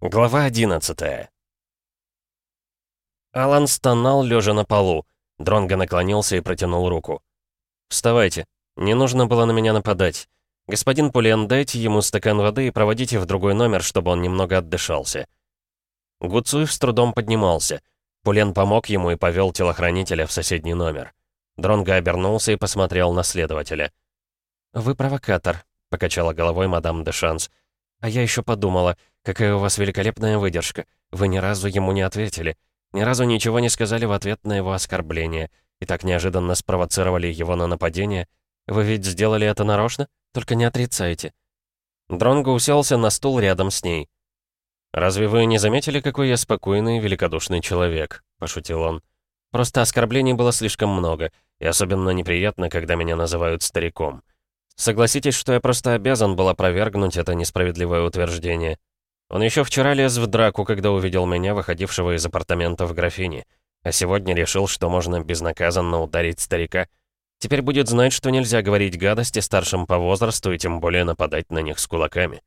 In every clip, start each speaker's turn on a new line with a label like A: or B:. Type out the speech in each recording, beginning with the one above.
A: Глава 11 Алан стонал, лежа на полу. Дронго наклонился и протянул руку. «Вставайте. Не нужно было на меня нападать. Господин Пулен, дайте ему стакан воды и проводите в другой номер, чтобы он немного отдышался». Гуцуев с трудом поднимался. Пулен помог ему и повел телохранителя в соседний номер. Дронго обернулся и посмотрел на следователя. «Вы провокатор», — покачала головой мадам де Шанс. «А я еще подумала, какая у вас великолепная выдержка. Вы ни разу ему не ответили. Ни разу ничего не сказали в ответ на его оскорбление. И так неожиданно спровоцировали его на нападение. Вы ведь сделали это нарочно? Только не отрицайте». Дронго уселся на стул рядом с ней. «Разве вы не заметили, какой я спокойный и великодушный человек?» — пошутил он. «Просто оскорблений было слишком много, и особенно неприятно, когда меня называют стариком. Согласитесь, что я просто обязан был опровергнуть это несправедливое утверждение. Он еще вчера лез в драку, когда увидел меня, выходившего из апартаментов графини. А сегодня решил, что можно безнаказанно ударить старика. Теперь будет знать, что нельзя говорить гадости старшим по возрасту и тем более нападать на них с кулаками.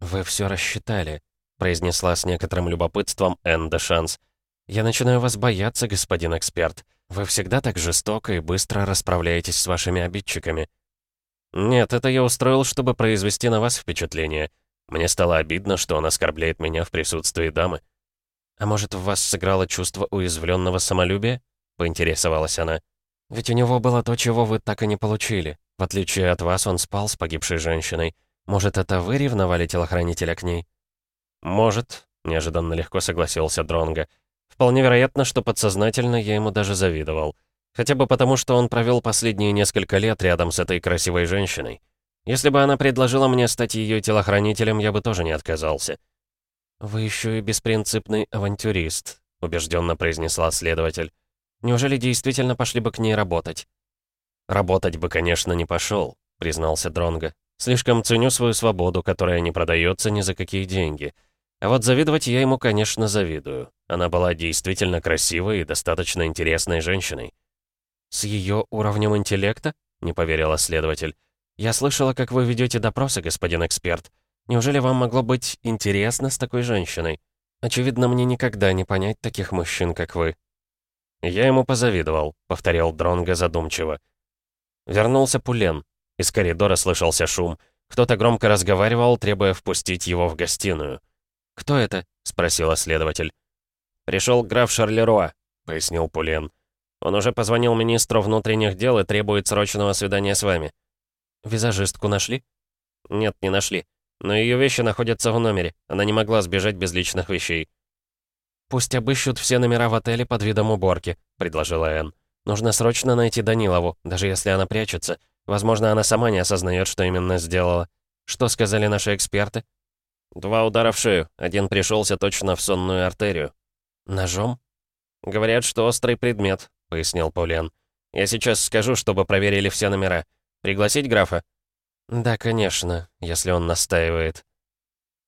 A: «Вы все рассчитали», — произнесла с некоторым любопытством Энн де Шанс. «Я начинаю вас бояться, господин эксперт. Вы всегда так жестоко и быстро расправляетесь с вашими обидчиками». «Нет, это я устроил, чтобы произвести на вас впечатление. Мне стало обидно, что он оскорбляет меня в присутствии дамы». «А может, в вас сыграло чувство уязвленного самолюбия?» — поинтересовалась она. «Ведь у него было то, чего вы так и не получили. В отличие от вас, он спал с погибшей женщиной. Может, это вы ревновали телохранителя к ней?» «Может», — неожиданно легко согласился Дронга. «Вполне вероятно, что подсознательно я ему даже завидовал. Хотя бы потому, что он провел последние несколько лет рядом с этой красивой женщиной. Если бы она предложила мне стать ее телохранителем, я бы тоже не отказался. «Вы еще и беспринципный авантюрист», — убежденно произнесла следователь. «Неужели действительно пошли бы к ней работать?» «Работать бы, конечно, не пошел», — признался Дронго. «Слишком ценю свою свободу, которая не продается ни за какие деньги. А вот завидовать я ему, конечно, завидую. Она была действительно красивой и достаточно интересной женщиной. «С ее уровнем интеллекта?» — не поверила следователь. «Я слышала, как вы ведете допросы, господин эксперт. Неужели вам могло быть интересно с такой женщиной? Очевидно, мне никогда не понять таких мужчин, как вы». «Я ему позавидовал», — повторил Дронго задумчиво. Вернулся Пулен. Из коридора слышался шум. Кто-то громко разговаривал, требуя впустить его в гостиную. «Кто это?» — спросила следователь. «Пришел граф Шарлеруа», — пояснил Пулен. Он уже позвонил министру внутренних дел и требует срочного свидания с вами». «Визажистку нашли?» «Нет, не нашли. Но ее вещи находятся в номере. Она не могла сбежать без личных вещей». «Пусть обыщут все номера в отеле под видом уборки», — предложила Энн. «Нужно срочно найти Данилову, даже если она прячется. Возможно, она сама не осознает, что именно сделала. Что сказали наши эксперты?» «Два удара в шею. Один пришелся точно в сонную артерию». «Ножом?» «Говорят, что острый предмет пояснил Паулен. «Я сейчас скажу, чтобы проверили все номера. Пригласить графа?» «Да, конечно, если он настаивает».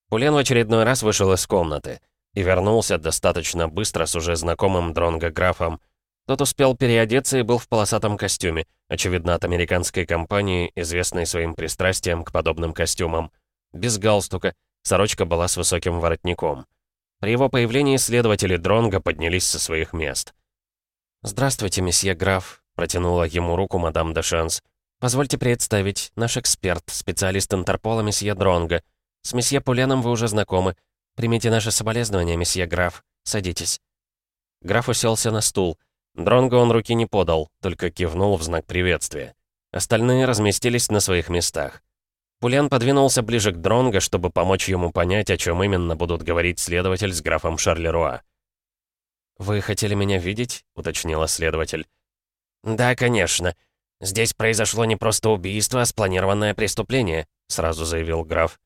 A: Пулен в очередной раз вышел из комнаты и вернулся достаточно быстро с уже знакомым Дронго графом. Тот успел переодеться и был в полосатом костюме, очевидно, от американской компании, известной своим пристрастием к подобным костюмам. Без галстука, сорочка была с высоким воротником. При его появлении следователи Дронга поднялись со своих мест. «Здравствуйте, месье граф», — протянула ему руку мадам де Шанс. «Позвольте представить, наш эксперт, специалист Интерпола, месье Дронго. С месье Пуленом вы уже знакомы. Примите наше соболезнование, месье граф. Садитесь». Граф уселся на стул. Дронго он руки не подал, только кивнул в знак приветствия. Остальные разместились на своих местах. Пулен подвинулся ближе к Дронго, чтобы помочь ему понять, о чем именно будут говорить следователь с графом Шарлеруа. «Вы хотели меня видеть?» — уточнила следователь. «Да, конечно. Здесь произошло не просто убийство, а спланированное преступление», — сразу заявил граф.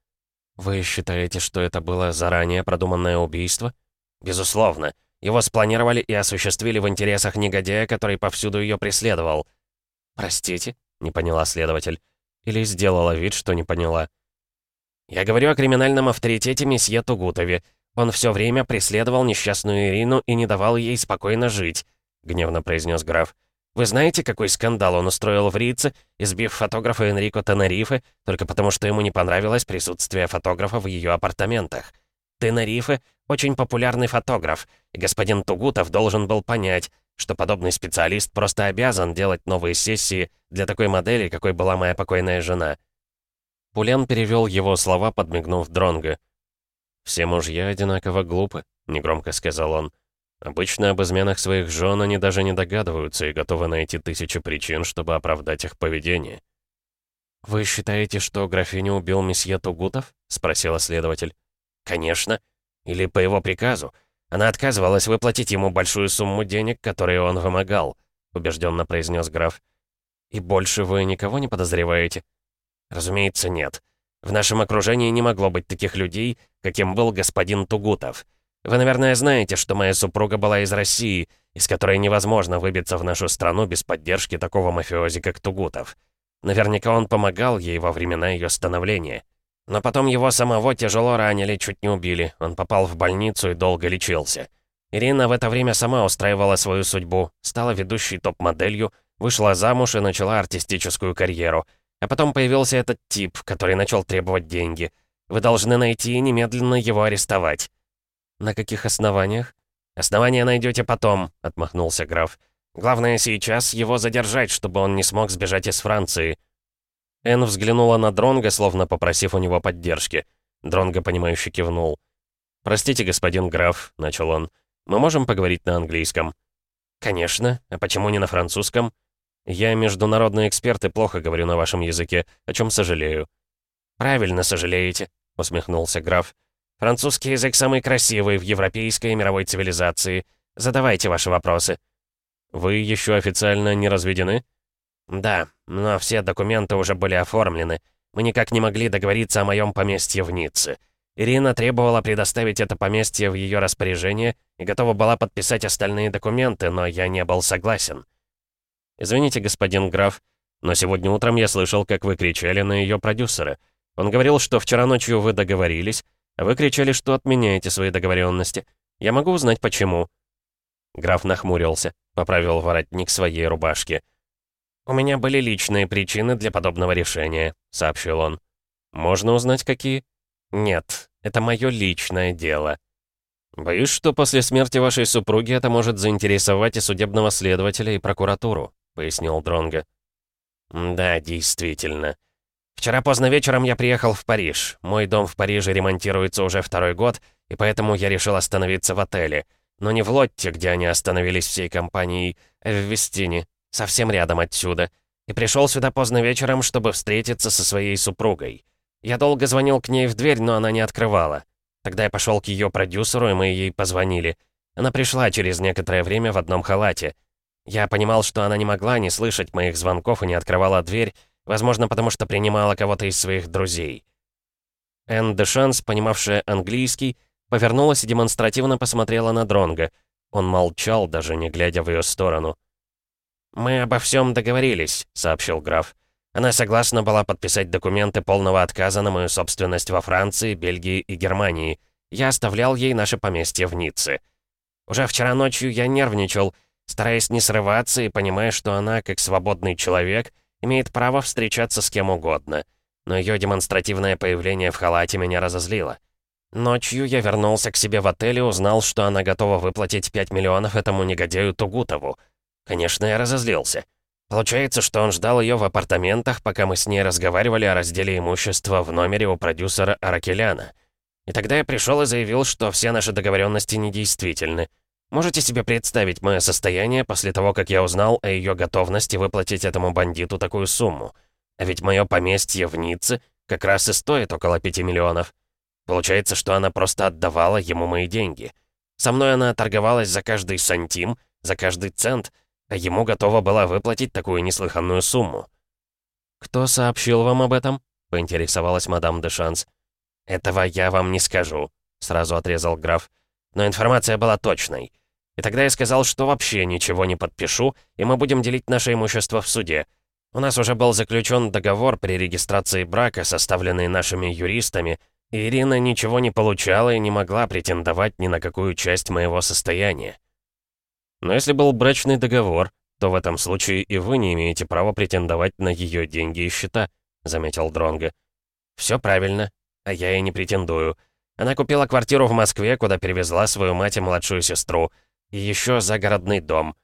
A: «Вы считаете, что это было заранее продуманное убийство?» «Безусловно. Его спланировали и осуществили в интересах негодяя, который повсюду ее преследовал». «Простите?» — не поняла следователь. Или сделала вид, что не поняла. «Я говорю о криминальном авторитете месье Тугутове. Он все время преследовал несчастную Ирину и не давал ей спокойно жить», — гневно произнес граф. «Вы знаете, какой скандал он устроил в Рице, избив фотографа Энрико Тенерифе, только потому что ему не понравилось присутствие фотографа в ее апартаментах?
B: Тенерифе очень популярный фотограф, и господин Тугутов должен был понять, что подобный специалист просто обязан делать новые сессии для такой модели, какой была моя покойная жена.
A: Пулян перевел его слова, подмигнув Дронго. «Все мужья одинаково глупы», — негромко сказал он. «Обычно об изменах своих жен они даже не догадываются и готовы найти тысячи причин, чтобы оправдать их поведение».
B: «Вы считаете, что графиню убил месье Тугутов?» — спросила следователь. «Конечно. Или по его приказу. Она отказывалась выплатить ему большую сумму денег, которые он вымогал», — убежденно произнес граф. «И больше вы никого не подозреваете?» «Разумеется, нет. В нашем окружении не могло быть таких людей, каким был господин Тугутов. Вы, наверное, знаете, что моя супруга была из России, из которой невозможно выбиться в нашу страну без поддержки такого мафиози, как Тугутов. Наверняка он помогал ей во времена ее становления. Но потом его самого тяжело ранили, чуть не убили. Он попал в больницу и долго лечился. Ирина в это время сама устраивала свою судьбу, стала ведущей топ-моделью, вышла замуж и начала артистическую карьеру. А потом появился этот тип, который начал требовать деньги. Вы должны найти и немедленно его арестовать. «На каких основаниях?» «Основания найдете потом», — отмахнулся граф. «Главное сейчас его задержать, чтобы он не смог сбежать из Франции».
A: Энн взглянула на Дронга, словно попросив у него поддержки. Дронго, понимающе кивнул. «Простите, господин граф», — начал он. «Мы можем поговорить на английском?»
B: «Конечно. А почему не на французском?»
A: «Я международный эксперт и плохо говорю на вашем языке, о чем сожалею».
B: «Правильно сожалеете», — усмехнулся граф. «Французский язык самый красивый в европейской и мировой цивилизации. Задавайте ваши вопросы».
A: «Вы еще официально не разведены?»
B: «Да, но все документы уже были оформлены. Мы никак не могли договориться о моем поместье в Ницце. Ирина требовала предоставить это поместье в ее распоряжение и готова была подписать остальные документы, но я не был согласен».
A: «Извините, господин граф, но сегодня утром я слышал, как вы кричали на ее продюсера. Он говорил, что вчера ночью вы договорились, а вы кричали, что отменяете свои договоренности. Я могу узнать, почему?» Граф нахмурился, поправил воротник своей рубашки.
B: «У меня были личные причины для подобного решения», — сообщил он.
A: «Можно узнать, какие?»
B: «Нет, это мое личное дело».
A: «Боюсь, что после смерти вашей супруги это может заинтересовать и судебного следователя, и прокуратуру», — пояснил Дронго.
B: «Да, действительно. Вчера поздно вечером я приехал в Париж. Мой дом в Париже ремонтируется уже второй год, и поэтому я решил остановиться в отеле. Но не в Лотте, где они остановились всей компанией, а в Вестине, совсем рядом отсюда, и пришел сюда поздно вечером, чтобы встретиться со своей супругой. Я долго звонил к ней в дверь, но она не открывала. Тогда я пошел к ее продюсеру, и мы ей позвонили. Она пришла через некоторое время в одном халате. Я понимал, что она не могла не слышать моих звонков и не открывала дверь, возможно, потому что принимала кого-то из своих друзей.
A: Энн Дешанс, понимавшая английский, повернулась и демонстративно посмотрела на Дронга. Он молчал, даже не глядя в ее сторону.
B: «Мы обо всем договорились», — сообщил граф. «Она согласна была подписать документы полного отказа на мою собственность во Франции, Бельгии и Германии. Я оставлял ей наше поместье в Ницце. Уже вчера ночью я нервничал, стараясь не срываться и понимая, что она, как свободный человек, имеет право встречаться с кем угодно. Но ее демонстративное появление в халате меня разозлило. Ночью я вернулся к себе в отель и узнал, что она готова выплатить 5 миллионов этому негодяю Тугутову. Конечно, я разозлился. Получается, что он ждал ее в апартаментах, пока мы с ней разговаривали о разделе имущества в номере у продюсера Аракеляна. И тогда я пришел и заявил, что все наши договоренности недействительны. Можете себе представить мое состояние после того, как я узнал о ее готовности выплатить этому бандиту такую сумму? А ведь мое поместье в Ницце как раз и стоит около 5 миллионов. Получается, что она просто отдавала ему мои деньги. Со мной она торговалась за каждый сантим, за каждый цент, а ему готова была выплатить такую неслыханную сумму.
A: «Кто сообщил вам об этом?» — поинтересовалась мадам де Шанс.
B: «Этого я вам не скажу», — сразу отрезал граф. «Но информация была точной. И тогда я сказал, что вообще ничего не подпишу, и мы будем делить наше имущество в суде. У нас уже был заключен договор при регистрации брака, составленный нашими юристами, и Ирина ничего не получала и не могла претендовать ни на какую часть моего состояния.
A: Но если был брачный договор, то в этом случае и вы не имеете права претендовать на ее деньги и счета», — заметил Дронго.
B: «Все правильно, а я и не претендую. Она купила квартиру в Москве, куда перевезла свою мать и младшую сестру. И еще загородный дом.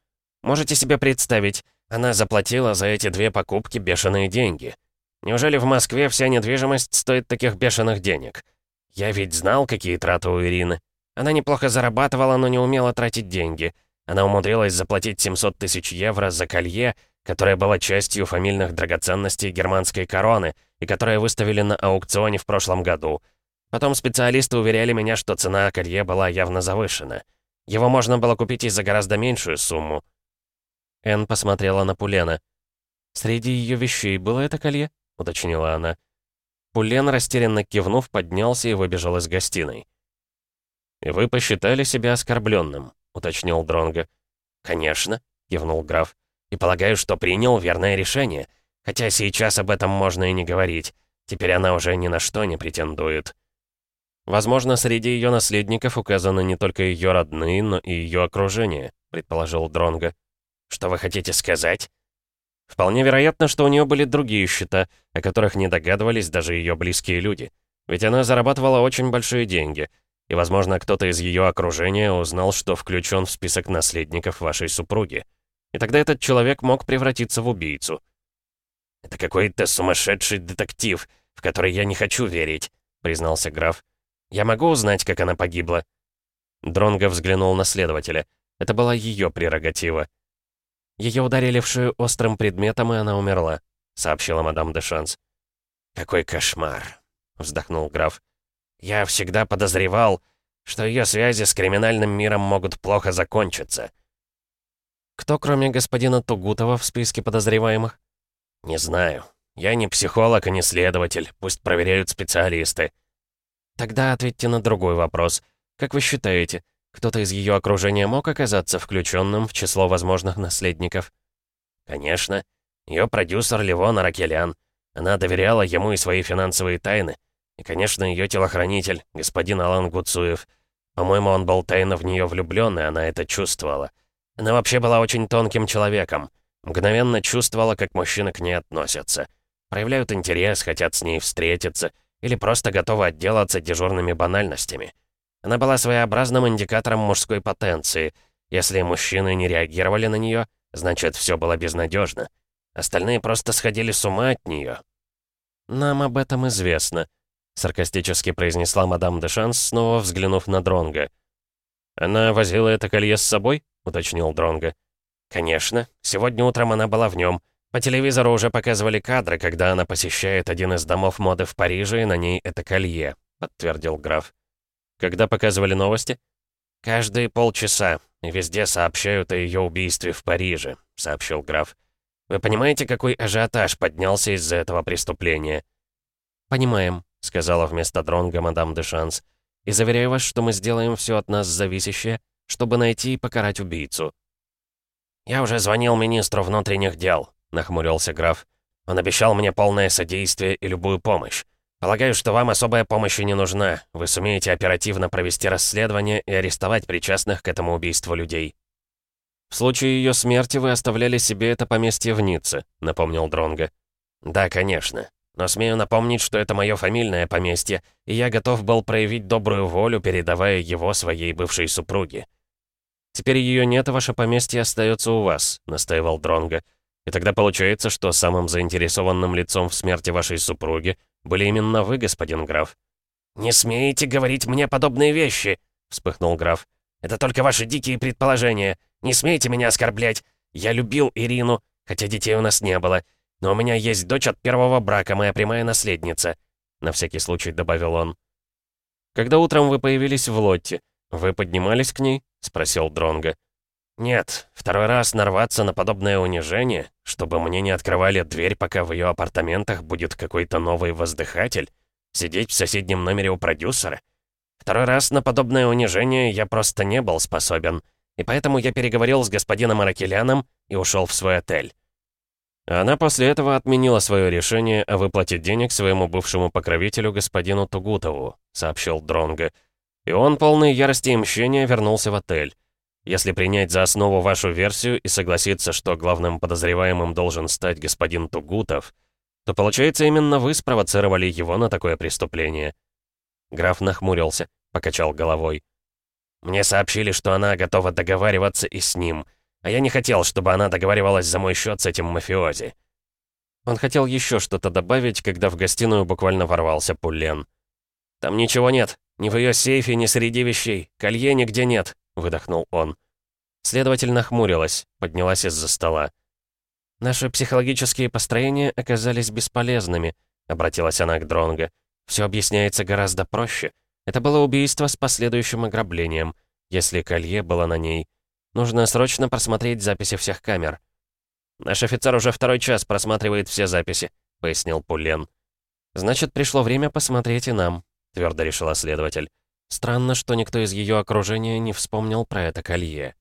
B: Можете себе представить, она заплатила за эти две покупки бешеные деньги. Неужели в Москве вся недвижимость стоит таких бешеных денег? Я ведь знал, какие траты у Ирины. Она неплохо зарабатывала, но не умела тратить деньги. Она умудрилась заплатить 700 тысяч евро за колье, которое было частью фамильных драгоценностей германской короны и которое выставили на аукционе в прошлом году. Потом специалисты уверяли меня, что цена колье была явно завышена. Его можно было купить и за гораздо меньшую сумму.
A: Энн посмотрела на Пулена. «Среди ее вещей было это колье?» — уточнила она. Пулен, растерянно кивнув, поднялся и выбежал из гостиной. «И вы посчитали себя оскорбленным», — уточнил Дронго.
B: «Конечно», — кивнул граф. «И полагаю, что принял верное решение. Хотя сейчас об этом можно и не говорить. Теперь она уже ни на что не претендует».
A: «Возможно, среди ее наследников указаны не только ее родные, но и ее окружение», — предположил Дронго.
B: «Что вы хотите сказать?»
A: Вполне вероятно, что у нее были другие счета, о которых не догадывались даже ее близкие люди. Ведь она зарабатывала очень большие деньги. И, возможно, кто-то из ее окружения узнал, что включен в список наследников вашей супруги. И тогда этот человек мог превратиться в убийцу.
B: «Это какой-то сумасшедший детектив, в который я не хочу верить», — признался граф. «Я могу узнать, как она погибла?»
A: Дронго взглянул на следователя. Это была ее прерогатива. Ее ударили в шею острым предметом, и она умерла», — сообщила мадам де Шанс.
B: «Какой кошмар!» — вздохнул граф. «Я всегда подозревал, что ее связи с криминальным миром могут плохо закончиться».
A: «Кто, кроме господина Тугутова, в списке подозреваемых?»
B: «Не знаю. Я не психолог и не следователь. Пусть проверяют специалисты».
A: «Тогда ответьте на другой вопрос. Как вы считаете, кто-то из ее окружения мог оказаться включенным в число возможных наследников?
B: Конечно. Ее продюсер Ливон Аракелян. Она доверяла ему и свои финансовые тайны. И, конечно, ее телохранитель, господин Алан Гуцуев. По-моему, он был тайно в нее влюблен, и она это чувствовала. Она вообще была очень тонким человеком. Мгновенно чувствовала, как мужчины к ней относятся. Проявляют интерес, хотят с ней встретиться, или просто готовы отделаться дежурными банальностями. Она была своеобразным индикатором мужской потенции. Если мужчины не реагировали на нее, значит, все было безнадежно. Остальные просто сходили с ума от нее.
A: «Нам об этом известно», — саркастически произнесла мадам де Шанс, снова взглянув на Дронга. «Она возила это колье с собой?» — уточнил Дронга.
B: «Конечно. Сегодня утром она была в нем. По телевизору уже показывали кадры, когда она посещает один из домов моды в Париже, и на ней это колье», — подтвердил граф.
A: Когда показывали новости?
B: Каждые полчаса. И везде сообщают о ее убийстве в Париже, сообщил граф. Вы понимаете, какой ажиотаж поднялся из-за этого преступления?
A: Понимаем, сказала вместо Дронга мадам де Шанс. И заверяю вас, что мы сделаем все от нас зависящее, чтобы найти и покарать убийцу.
B: «Я уже звонил министру внутренних дел», — нахмурился граф. «Он обещал мне полное содействие и любую помощь. Полагаю, что вам особая помощь не нужна. Вы сумеете оперативно провести расследование и арестовать причастных к этому убийству людей.
A: В случае ее смерти вы оставляли себе это поместье в Ницце, напомнил Дронга.
B: Да, конечно. Но смею напомнить, что это мое фамильное поместье, и я готов был проявить добрую волю, передавая его своей бывшей супруге.
A: Теперь ее нет, а ваше поместье остается у вас, настаивал Дронга. И тогда получается, что самым заинтересованным лицом в смерти вашей супруги были именно вы, господин граф».
B: «Не смеете говорить мне подобные вещи!» — вспыхнул граф. «Это только ваши дикие предположения. Не смейте меня оскорблять. Я любил Ирину, хотя детей у нас не было. Но у меня есть дочь от первого брака, моя прямая наследница», — на всякий случай добавил он.
A: «Когда утром вы появились в Лотте, вы поднимались к ней?» — спросил Дронга.
B: «Нет, второй раз нарваться на подобное унижение, чтобы мне не открывали дверь, пока в ее апартаментах будет какой-то новый воздыхатель, сидеть в соседнем номере у продюсера. Второй раз на подобное унижение я просто не был способен, и поэтому я переговорил с господином Аракеляном и ушел в свой отель».
A: Она после этого отменила свое решение о выплате денег своему бывшему покровителю господину Тугутову, сообщил Дронго. И он, полный ярости и мщения, вернулся в отель. Если принять за основу вашу версию и согласиться, что главным подозреваемым должен стать господин Тугутов, то получается именно вы спровоцировали его на такое преступление. Граф нахмурился, покачал головой.
B: «Мне сообщили, что она готова договариваться и с ним, а я не хотел, чтобы она договаривалась за мой счет с этим мафиози».
A: Он хотел еще что-то добавить, когда в гостиную буквально ворвался Пулен.
B: «Там ничего нет. Ни в ее сейфе, ни среди вещей. Колье нигде нет», — выдохнул он.
A: Следователь нахмурилась, поднялась из-за стола. «Наши психологические построения оказались бесполезными», — обратилась она к Дронго. «Все объясняется гораздо проще. Это было убийство с последующим ограблением, если колье было на ней. Нужно срочно просмотреть записи всех камер».
B: «Наш офицер уже второй час просматривает все записи», — пояснил Пулен.
A: «Значит, пришло время посмотреть и нам», — твердо решила следователь. «Странно, что никто из ее окружения не вспомнил про это колье».